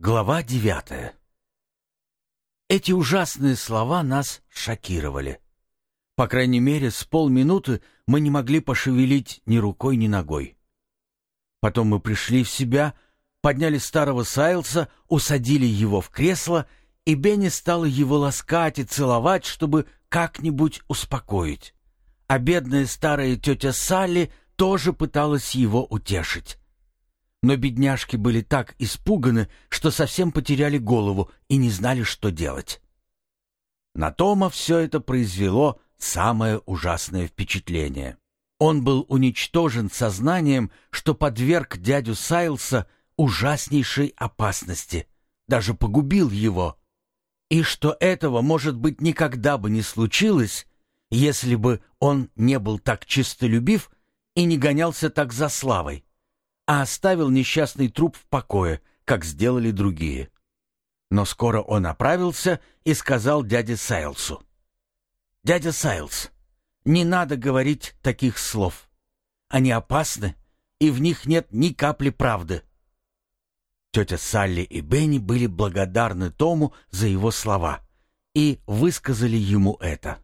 Глава девятая Эти ужасные слова нас шокировали. По крайней мере, с полминуты мы не могли пошевелить ни рукой, ни ногой. Потом мы пришли в себя, подняли старого Сайлса, усадили его в кресло, и Бенни стала его ласкать и целовать, чтобы как-нибудь успокоить. А бедная старая тетя Салли тоже пыталась его утешить. Но бедняжки были так испуганы, что совсем потеряли голову и не знали, что делать. На Тома все это произвело самое ужасное впечатление. Он был уничтожен сознанием, что подверг дядю Сайлса ужаснейшей опасности, даже погубил его, и что этого, может быть, никогда бы не случилось, если бы он не был так чистолюбив и не гонялся так за славой а оставил несчастный труп в покое, как сделали другие. Но скоро он оправился и сказал дяде Сайлсу. «Дядя Сайлс, не надо говорить таких слов. Они опасны, и в них нет ни капли правды». Тетя Салли и Бенни были благодарны Тому за его слова и высказали ему это.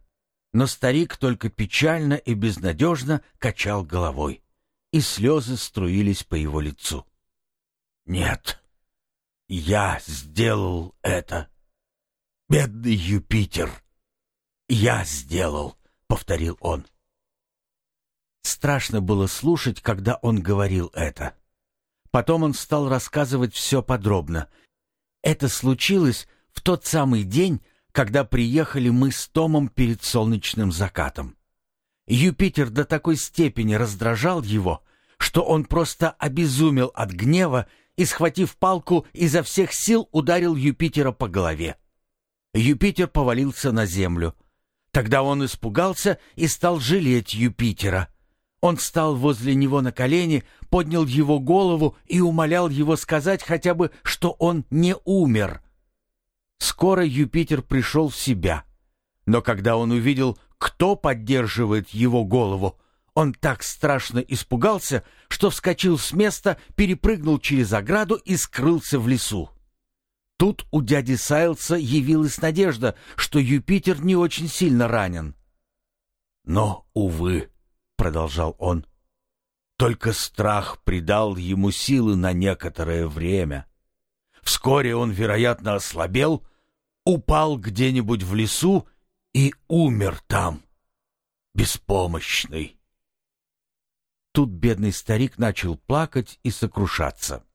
Но старик только печально и безнадежно качал головой и слезы струились по его лицу. «Нет, я сделал это. Бедный Юпитер! Я сделал!» — повторил он. Страшно было слушать, когда он говорил это. Потом он стал рассказывать все подробно. Это случилось в тот самый день, когда приехали мы с Томом перед солнечным закатом. Юпитер до такой степени раздражал его, что он просто обезумел от гнева и, схватив палку, изо всех сил ударил Юпитера по голове. Юпитер повалился на землю. Тогда он испугался и стал жалеть Юпитера. Он встал возле него на колени, поднял его голову и умолял его сказать хотя бы, что он не умер. Скоро Юпитер пришел в себя. Но когда он увидел, кто поддерживает его голову, он так страшно испугался, что вскочил с места, перепрыгнул через ограду и скрылся в лесу. Тут у дяди Сайлса явилась надежда, что Юпитер не очень сильно ранен. «Но, увы», — продолжал он, — «только страх придал ему силы на некоторое время. Вскоре он, вероятно, ослабел, упал где-нибудь в лесу и умер там, беспомощный». Тут бедный старик начал плакать и сокрушаться.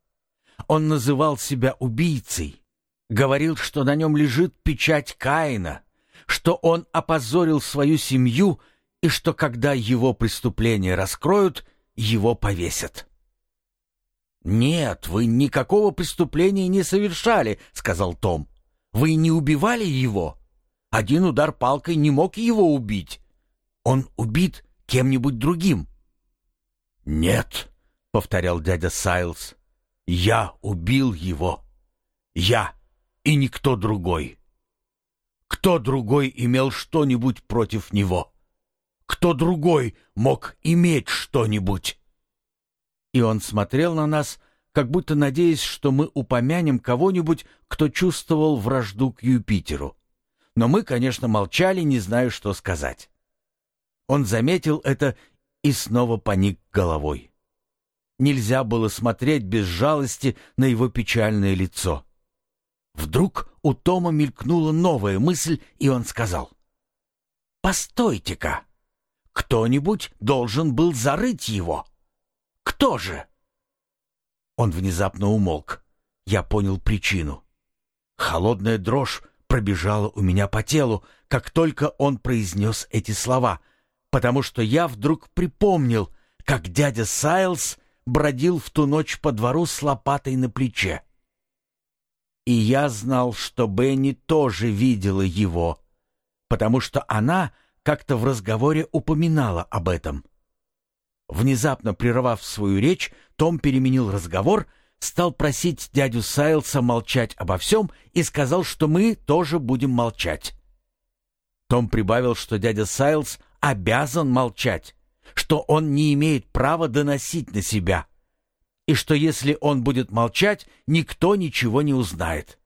Он называл себя убийцей, говорил, что на нем лежит печать Каина, что он опозорил свою семью и что когда его преступления раскроют, его повесят. «Нет, вы никакого преступления не совершали», — сказал Том. «Вы не убивали его. Один удар палкой не мог его убить. Он убит кем-нибудь другим». «Нет», — повторял дядя Сайлз, — «я убил его. Я и никто другой. Кто другой имел что-нибудь против него? Кто другой мог иметь что-нибудь?» И он смотрел на нас, как будто надеясь, что мы упомянем кого-нибудь, кто чувствовал вражду к Юпитеру. Но мы, конечно, молчали, не зная, что сказать. Он заметил это и снова поник головой. Нельзя было смотреть без жалости на его печальное лицо. Вдруг у Тома мелькнула новая мысль, и он сказал. «Постойте-ка! Кто-нибудь должен был зарыть его. Кто же?» Он внезапно умолк. Я понял причину. Холодная дрожь пробежала у меня по телу, как только он произнес эти слова, потому что я вдруг припомнил, как дядя Сайлз бродил в ту ночь по двору с лопатой на плече. И я знал, что Бенни тоже видела его, потому что она как-то в разговоре упоминала об этом. Внезапно прервав свою речь, Том переменил разговор, стал просить дядю Сайлса молчать обо всем и сказал, что мы тоже будем молчать. Том прибавил, что дядя Сайлс обязан молчать, что он не имеет права доносить на себя. и что если он будет молчать, никто ничего не узнает.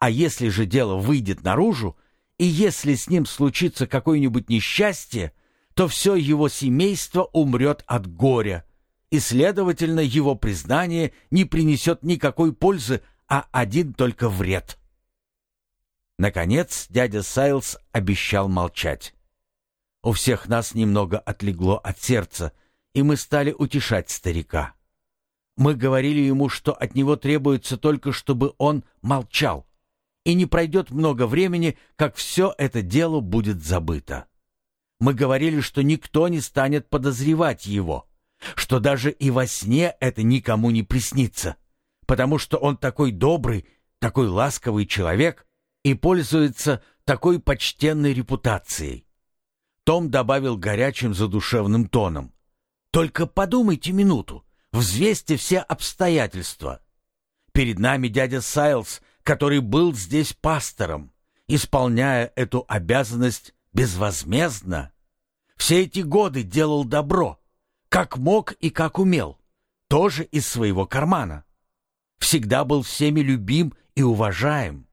А если же дело выйдет наружу, и если с ним случится какое-нибудь несчастье, то все его семейство умрет от горя, и, следовательно, его признание не принесет никакой пользы, а один только вред. Наконец дядя Сайлс обещал молчать. У всех нас немного отлегло от сердца, и мы стали утешать старика. Мы говорили ему, что от него требуется только, чтобы он молчал, и не пройдет много времени, как все это дело будет забыто. Мы говорили, что никто не станет подозревать его, что даже и во сне это никому не приснится, потому что он такой добрый, такой ласковый человек и пользуется такой почтенной репутацией. Том добавил горячим задушевным тоном. «Только подумайте минуту, взвесьте все обстоятельства. Перед нами дядя Сайлз, который был здесь пастором, исполняя эту обязанность безвозмездно. Все эти годы делал добро, как мог и как умел, тоже из своего кармана. Всегда был всеми любим и уважаем,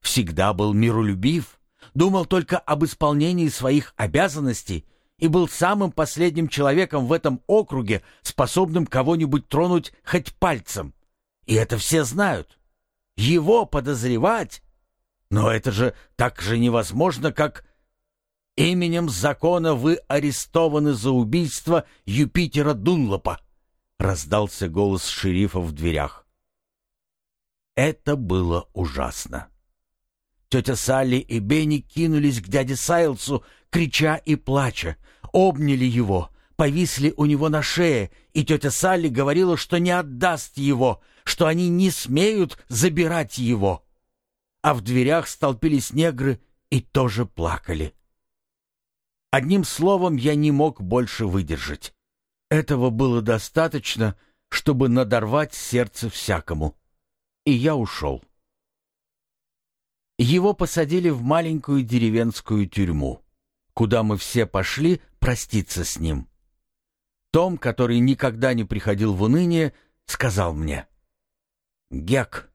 всегда был миролюбив, думал только об исполнении своих обязанностей и был самым последним человеком в этом округе, способным кого-нибудь тронуть хоть пальцем. И это все знают. Его подозревать? Но это же так же невозможно, как... Именем закона вы арестованы за убийство Юпитера Дунлопа, раздался голос шерифа в дверях. Это было ужасно. Тетя Салли и Бенни кинулись к дяде Сайлсу, крича и плача, обняли его, повисли у него на шее, и тетя Салли говорила, что не отдаст его, что они не смеют забирать его. А в дверях столпились негры и тоже плакали. Одним словом, я не мог больше выдержать. Этого было достаточно, чтобы надорвать сердце всякому. И я ушел. Его посадили в маленькую деревенскую тюрьму, куда мы все пошли проститься с ним. Том, который никогда не приходил в уныние, сказал мне, «Гек,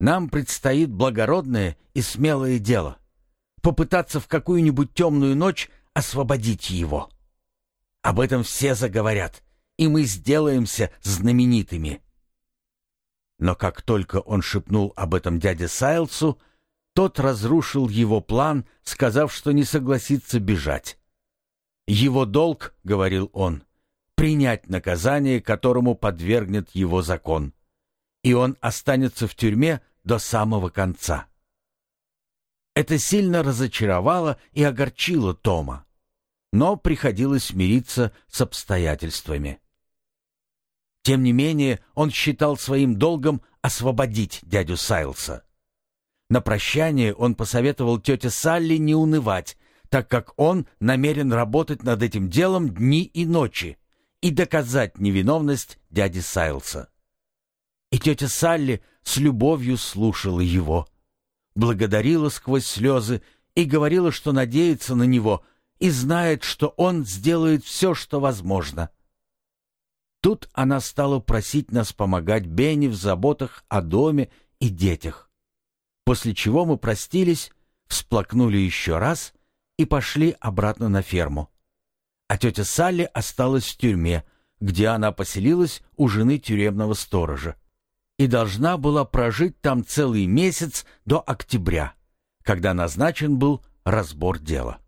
нам предстоит благородное и смелое дело — попытаться в какую-нибудь темную ночь освободить его. Об этом все заговорят, и мы сделаемся знаменитыми». Но как только он шепнул об этом дяде Сайлсу, тот разрушил его план, сказав, что не согласится бежать. «Его долг, — говорил он, — принять наказание, которому подвергнет его закон, и он останется в тюрьме до самого конца». Это сильно разочаровало и огорчило Тома, но приходилось смириться с обстоятельствами. Тем не менее, он считал своим долгом освободить дядю Сайлса. На прощание он посоветовал тете Салли не унывать, так как он намерен работать над этим делом дни и ночи и доказать невиновность дяди Сайлса. И тетя Салли с любовью слушала его, благодарила сквозь слезы и говорила, что надеется на него и знает, что он сделает все, что возможно. Тут она стала просить нас помогать Бенни в заботах о доме и детях после чего мы простились, всплакнули еще раз и пошли обратно на ферму. А тетя Салли осталась в тюрьме, где она поселилась у жены тюремного сторожа и должна была прожить там целый месяц до октября, когда назначен был разбор дела.